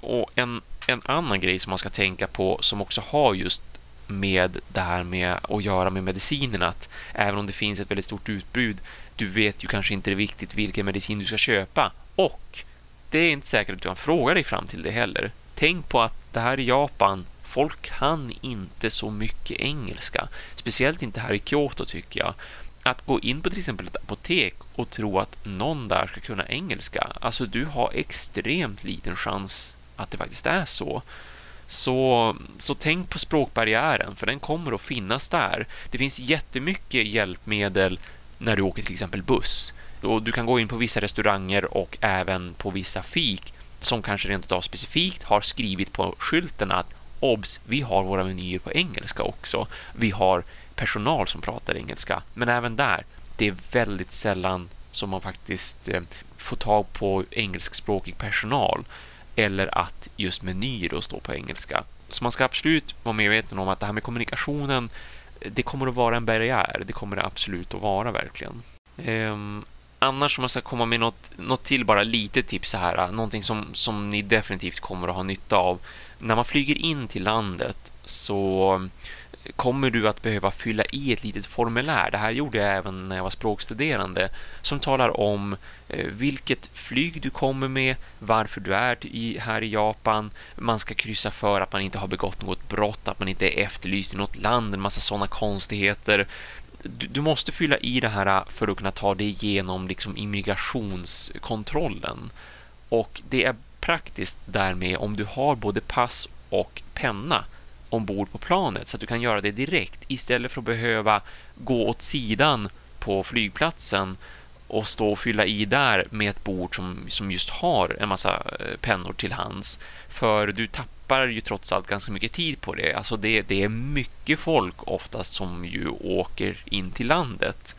Och en, en annan grej som man ska tänka på som också har just med det här med att göra med medicinerna att även om det finns ett väldigt stort utbud du vet ju kanske inte riktigt vilken medicin du ska köpa och det är inte säkert att du kan fråga dig fram till det heller. Tänk på att det här i Japan folk kan inte så mycket engelska. Speciellt inte här i Kyoto tycker jag. Att gå in på till exempel ett apotek och tro att någon där ska kunna engelska. Alltså du har extremt liten chans att det faktiskt är så. Så, så tänk på språkbarriären, för den kommer att finnas där. Det finns jättemycket hjälpmedel när du åker till exempel buss. Och du kan gå in på vissa restauranger och även på vissa fik som kanske rent av specifikt har skrivit på skylten att obs, vi har våra menyer på engelska också. Vi har personal som pratar engelska. Men även där, det är väldigt sällan som man faktiskt eh, får tag på engelskspråkig personal eller att just menyer då står på engelska. Så man ska absolut vara medveten om att det här med kommunikationen det kommer att vara en barriär. Det kommer det absolut att vara verkligen. Um, annars om man ska komma med något, något till, bara lite tips här. Någonting som, som ni definitivt kommer att ha nytta av. När man flyger in till landet så kommer du att behöva fylla i ett litet formulär. Det här gjorde jag även när jag var språkstuderande som talar om eh, vilket flyg du kommer med, varför du är här i Japan. Man ska kryssa för att man inte har begått något brott, att man inte är efterlyst i något land, en massa sådana konstigheter. Du, du, måste fylla i det här eh, för att kunna ta dig igenom liksom immigrationskontrollen. Och det är praktiskt därmed om du har både pass och penna ombord på planet så att du kan göra det direkt istället för att behöva gå åt sidan på flygplatsen och stå och fylla i där med ett bord som, som just har en massa eh, pennor till hands. För du tappar ju trots allt ganska mycket tid på det. Alltså det, det är mycket folk oftast som ju åker in till landet.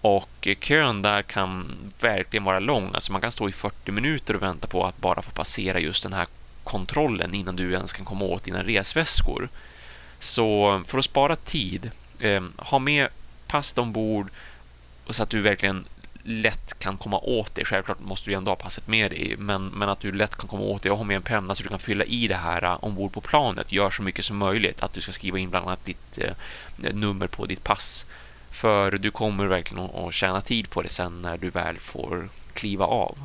Och eh, kön där kan verkligen vara lång. Alltså man kan stå i 40 minuter och vänta på att bara få passera just den här kontrollen innan du ens kan komma åt dina resväskor. Så för att spara tid, eh, ha med passet ombord så att du verkligen lätt kan komma åt det. Självklart måste du ändå ha passet med dig, men, men att du lätt kan komma åt det och ha med en penna så du kan fylla i det här eh, ombord på planet. Gör så mycket som möjligt att du ska skriva in bland annat ditt eh, nummer på ditt pass. För du kommer verkligen att tjäna tid på det sen när du väl får kliva av.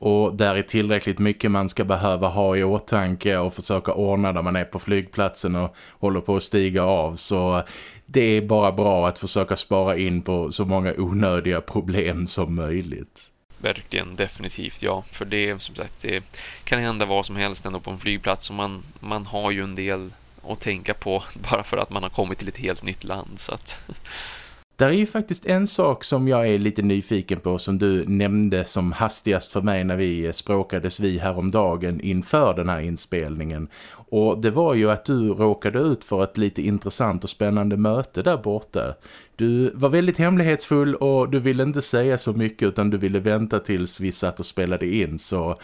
Och där är tillräckligt mycket man ska behöva ha i åtanke och försöka ordna när man är på flygplatsen och håller på att stiga av. Så det är bara bra att försöka spara in på så många onödiga problem som möjligt. Verkligen, definitivt ja. För det som sagt, det kan hända vad som helst ändå på en flygplats och man, man har ju en del att tänka på bara för att man har kommit till ett helt nytt land. Så att där är ju faktiskt en sak som jag är lite nyfiken på som du nämnde som hastigast för mig när vi eh, språkades vi häromdagen inför den här inspelningen. Och det var ju att du råkade ut för ett lite intressant och spännande möte där borta. Du var väldigt hemlighetsfull och du ville inte säga så mycket utan du ville vänta tills vi satt och spelade in. Så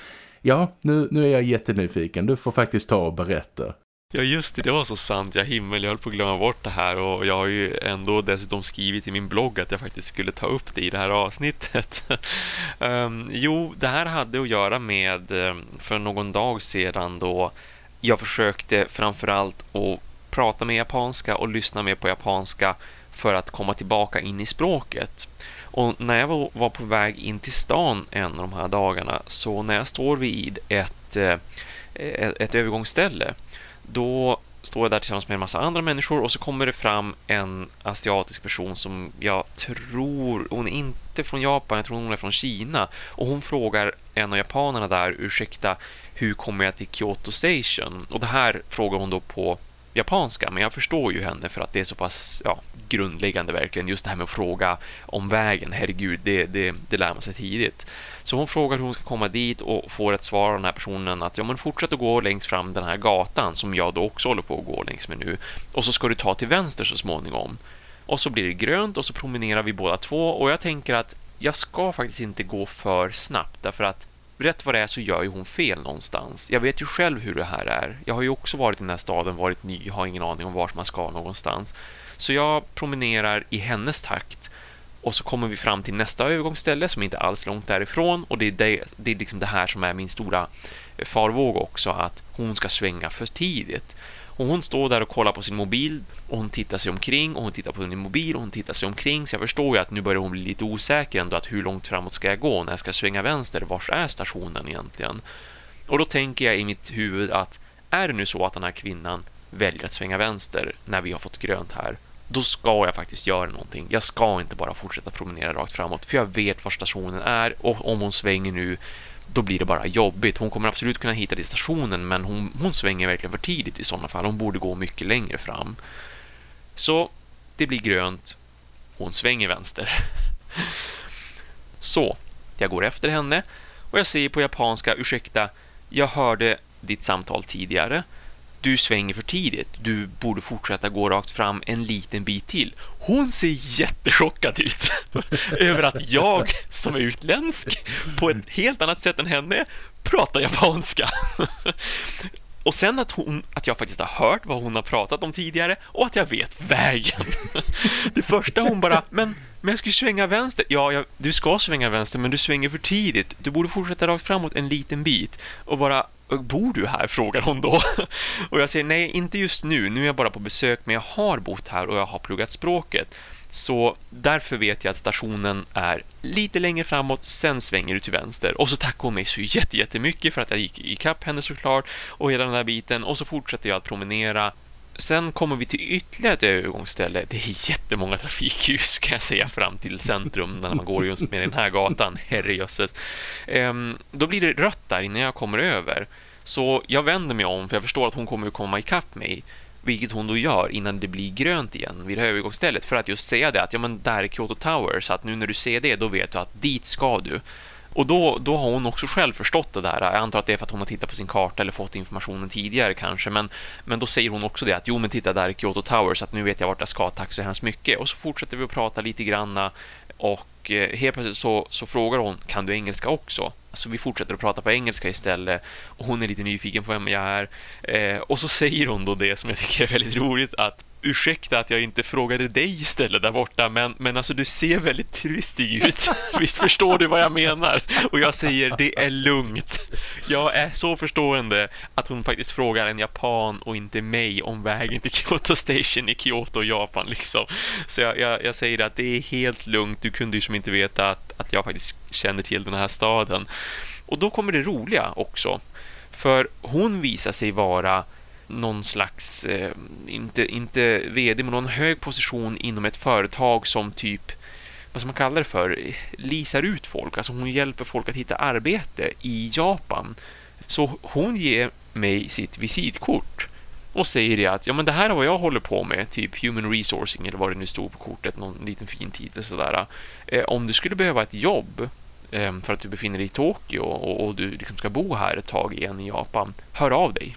ja, nu, nu är jag jättenyfiken. Du får faktiskt ta och berätta. Ja just det, det var så sant. Jag himmel, jag höll på att glömma bort det här och jag har ju ändå dessutom skrivit i min blogg att jag faktiskt skulle ta upp det i det här avsnittet. um, jo, det här hade att göra med ehm, för någon dag sedan då jag försökte framförallt att prata med japanska och lyssna mer på japanska för att komma tillbaka in i språket. Och när jag var på väg in till stan en av de här dagarna så när jag står vid ett, ett, ett övergångsställe då står jag där tillsammans med en massa andra människor och så kommer det fram en asiatisk person som jag tror, hon är inte från Japan, jag tror hon är från Kina och hon frågar en av japanerna där, ursäkta, hur kommer jag till Kyoto Station? Och det här frågar hon då på japanska, men jag förstår ju henne för att det är så pass ja, grundläggande verkligen. Just det här med att fråga om vägen, herregud, det, det, det lär man sig tidigt. Så hon frågar hur hon ska komma dit och får ett svar av den här personen att ja, men fortsätt att gå längst fram den här gatan som jag då också håller på att gå längs med nu. Och så ska du ta till vänster så småningom. Och så blir det grönt och så promenerar vi båda två och jag tänker att jag ska faktiskt inte gå för snabbt därför att rätt vad det är så gör ju hon fel någonstans. Jag vet ju själv hur det här är. Jag har ju också varit i den här staden, varit ny, har ingen aning om vart man ska någonstans. Så jag promenerar i hennes takt och så kommer vi fram till nästa övergångsställe som inte alls är långt därifrån och det är det, det, är liksom det här som är min stora farvåg också att hon ska svänga för tidigt. Och hon står där och kollar på sin mobil och hon tittar sig omkring och hon tittar på sin mobil och hon tittar sig omkring så jag förstår ju att nu börjar hon bli lite osäker ändå att hur långt framåt ska jag gå när jag ska svänga vänster, vars är stationen egentligen? Och då tänker jag i mitt huvud att är det nu så att den här kvinnan väljer att svänga vänster när vi har fått grönt här då ska jag faktiskt göra någonting. Jag ska inte bara fortsätta promenera rakt framåt för jag vet var stationen är och om hon svänger nu då blir det bara jobbigt. Hon kommer absolut kunna hitta till stationen men hon, hon svänger verkligen för tidigt i sådana fall. Hon borde gå mycket längre fram. Så det blir grönt. Hon svänger vänster. Så, jag går efter henne och jag säger på japanska, ursäkta, jag hörde ditt samtal tidigare du svänger för tidigt. Du borde fortsätta gå rakt fram en liten bit till. Hon ser jättechockad ut över att jag som är utländsk på ett helt annat sätt än henne pratar japanska. Och sen att, hon, att jag faktiskt har hört vad hon har pratat om tidigare och att jag vet vägen. Det första hon bara, men, men jag ska ju svänga vänster. Ja, jag, du ska svänga vänster, men du svänger för tidigt. Du borde fortsätta rakt framåt en liten bit. Och bara, bor du här? frågar hon då. Och jag säger nej, inte just nu. Nu är jag bara på besök, men jag har bott här och jag har pluggat språket. Så därför vet jag att stationen är lite längre framåt, sen svänger du till vänster. Och så tackar hon mig så jättemycket för att jag gick ikapp henne såklart och hela den där biten. Och så fortsätter jag att promenera Sen kommer vi till ytterligare ett övergångsställe. Det är jättemånga trafikljus kan jag säga fram till centrum när man går just med den här gatan. Herrejösses. Ehm, då blir det rött där innan jag kommer över. Så jag vänder mig om för jag förstår att hon kommer att komma ikapp mig. Vilket hon då gör innan det blir grönt igen vid det här övergångsstället. För att just säga det att ja, men där är Kyoto Tower. Så att nu när du ser det då vet du att dit ska du. Och då, då har hon också själv förstått det där. Jag antar att det är för att hon har tittat på sin karta eller fått informationen tidigare kanske. Men, men då säger hon också det att jo men titta där är Kyoto Towers att nu vet jag vart jag ska, tack så hemskt mycket. Och så fortsätter vi att prata lite granna och eh, helt plötsligt så, så frågar hon, kan du engelska också? Så vi fortsätter att prata på engelska istället och hon är lite nyfiken på vem jag är. Eh, och så säger hon då det som jag tycker är väldigt roligt att ursäkta att jag inte frågade dig istället där borta, men, men alltså du ser väldigt turistig ut. Visst förstår du vad jag menar? Och jag säger, det är lugnt. Jag är så förstående att hon faktiskt frågar en japan och inte mig om vägen till Kyoto Station i Kyoto, Japan liksom. Så jag, jag, jag säger att det är helt lugnt. Du kunde ju som inte veta att, att jag faktiskt känner till den här staden. Och då kommer det roliga också. För hon visar sig vara någon slags, eh, inte, inte vd, men någon hög position inom ett företag som typ, vad ska man kalla det för, lisar ut folk. Alltså hon hjälper folk att hitta arbete i Japan. Så hon ger mig sitt visitkort och säger det att ja, men det här är vad jag håller på med, typ human resourcing eller vad det nu stod på kortet, någon liten fin titel sådär. Eh, om du skulle behöva ett jobb eh, för att du befinner dig i Tokyo och, och du liksom ska bo här ett tag igen i Japan, hör av dig.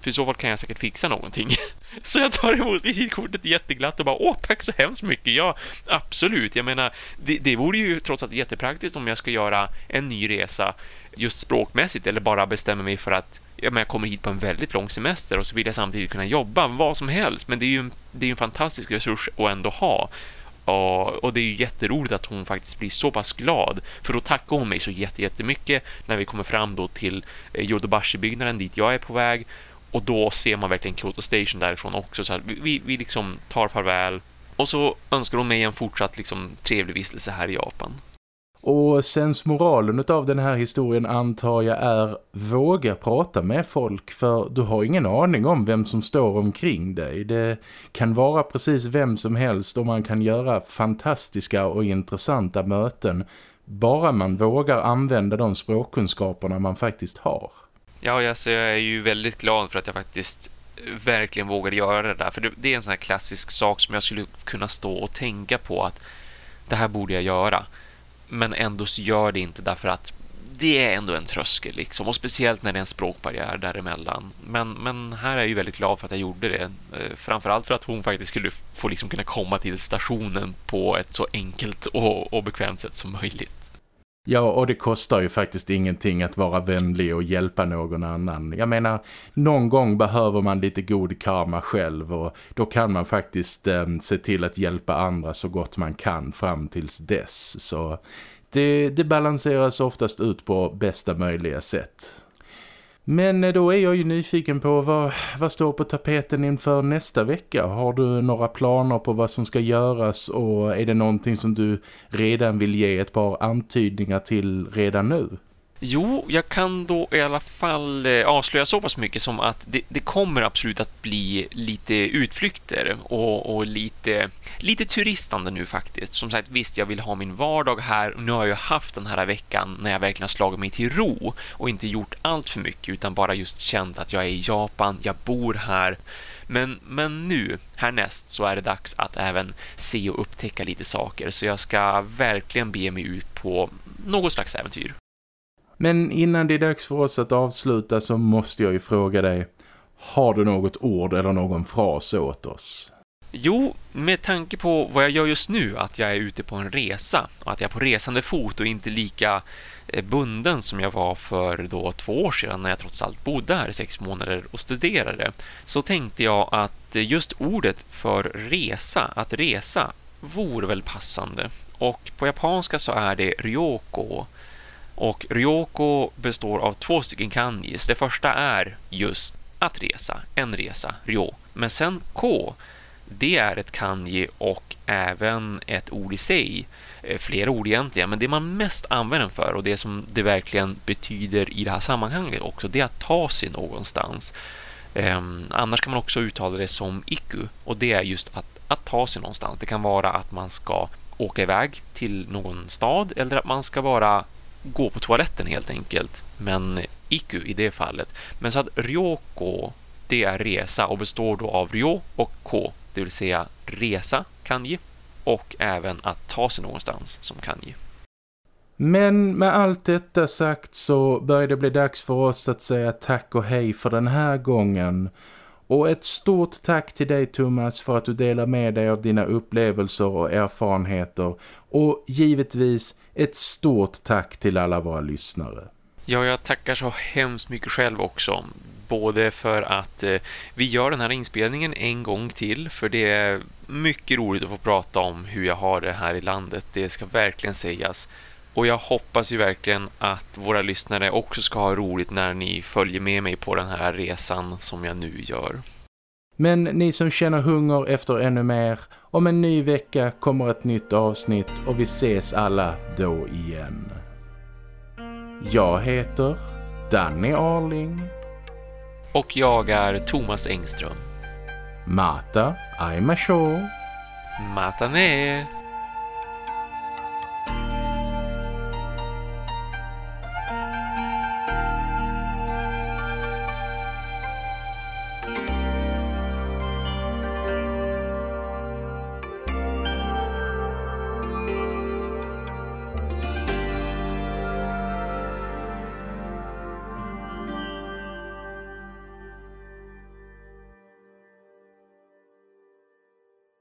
För i så fall kan jag säkert fixa någonting. Så jag tar emot visitkortet jätteglatt och bara åh, tack så hemskt mycket. Ja, absolut. Jag menar, det, det vore ju trots allt jättepraktiskt om jag ska göra en ny resa just språkmässigt eller bara bestämma mig för att ja, men jag kommer hit på en väldigt lång semester och så vill jag samtidigt kunna jobba vad som helst. Men det är ju, det är en fantastisk resurs att ändå ha. Och, och, det är ju jätteroligt att hon faktiskt blir så pass glad. För då tackar hon mig så jättemycket när vi kommer fram då till eh, Yodobashi-byggnaden dit jag är på väg. Och då ser man verkligen Kyoto Station därifrån också. Så vi, vi liksom tar farväl. Och så önskar de mig en fortsatt liksom, trevlig vistelse här i Japan. Och sensmoralen av den här historien antar jag är våga prata med folk för du har ingen aning om vem som står omkring dig. Det kan vara precis vem som helst och man kan göra fantastiska och intressanta möten bara man vågar använda de språkkunskaperna man faktiskt har. Ja, alltså, jag är ju väldigt glad för att jag faktiskt eh, verkligen vågade göra det där. För det, det är en sån här klassisk sak som jag skulle kunna stå och tänka på att det här borde jag göra. Men ändå så gör det inte därför att det är ändå en tröskel liksom och speciellt när det är en språkbarriär däremellan. Men, men här är jag ju väldigt glad för att jag gjorde det. Eh, framförallt för att hon faktiskt skulle få liksom kunna komma till stationen på ett så enkelt och, och bekvämt sätt som möjligt. Ja, och det kostar ju faktiskt ingenting att vara vänlig och hjälpa någon annan. Jag menar, någon gång behöver man lite god karma själv och då kan man faktiskt eh, se till att hjälpa andra så gott man kan fram tills dess. Så det, det balanseras oftast ut på bästa möjliga sätt. Men eh, då är jag ju nyfiken på vad, vad står på tapeten inför nästa vecka. Har du några planer på vad som ska göras och är det någonting som du redan vill ge ett par antydningar till redan nu? Jo, jag kan då i alla fall eh, avslöja så pass mycket som att det, det kommer absolut att bli lite utflykter och, och, lite, lite turistande nu faktiskt. Som sagt, visst, jag vill ha min vardag här. Nu har jag haft den här veckan när jag verkligen har slagit mig till ro och inte gjort allt för mycket utan bara just känt att jag är i Japan, jag bor här. Men, men nu, härnäst, så är det dags att även se och upptäcka lite saker. Så jag ska verkligen be mig ut på något slags äventyr. Men innan det är dags för oss att avsluta så måste jag ju fråga dig. Har du något ord eller någon fras åt oss? Jo, med tanke på vad jag gör just nu, att jag är ute på en resa och att jag är på resande fot och inte lika eh, bunden som jag var för då två år sedan när jag trots allt bodde här i sex månader och studerade, så tänkte jag att eh, just ordet för resa, att resa, vore väl passande. Och på japanska så är det ryoko och Ryoko består av två stycken kanjis. Det första är just att resa, en resa, ryo. Men sen K, det är ett kanji och även ett ord i sig. Flera ord egentligen, men det man mest använder för och det som det verkligen betyder i det här sammanhanget också, det är att ta sig någonstans. Um, annars kan man också uttala det som iku och det är just att, att ta sig någonstans. Det kan vara att man ska åka iväg till någon stad eller att man ska vara gå på toaletten helt enkelt. Men iku i det fallet. Men så att ryoko, det är resa och består då av ryo och ko, det vill säga resa, kanji, och även att ta sig någonstans som kanji. Men med allt detta sagt så börjar det bli dags för oss att säga tack och hej för den här gången. Och ett stort tack till dig Thomas för att du delar med dig av dina upplevelser och erfarenheter. Och givetvis ett stort tack till alla våra lyssnare. Ja, jag tackar så hemskt mycket själv också. Både för att eh, vi gör den här inspelningen en gång till. För det är mycket roligt att få prata om hur jag har det här i landet. Det ska verkligen sägas. Och jag hoppas ju verkligen att våra lyssnare också ska ha roligt när ni följer med mig på den här resan som jag nu gör. Men ni som känner hunger efter ännu mer, om en ny vecka kommer ett nytt avsnitt och vi ses alla då igen. Jag heter Danny Arling. Och jag är Thomas Engström. Mata Aima Show. Mata ne.